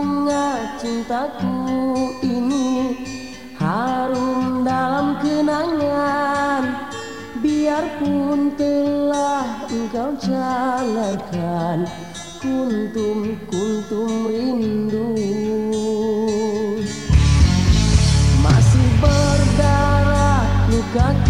bunga cintaku ini harum dalam kenangan. Biarpun telah engkau jalankan kuntum-kuntum rindu. Masih berdarah lukaku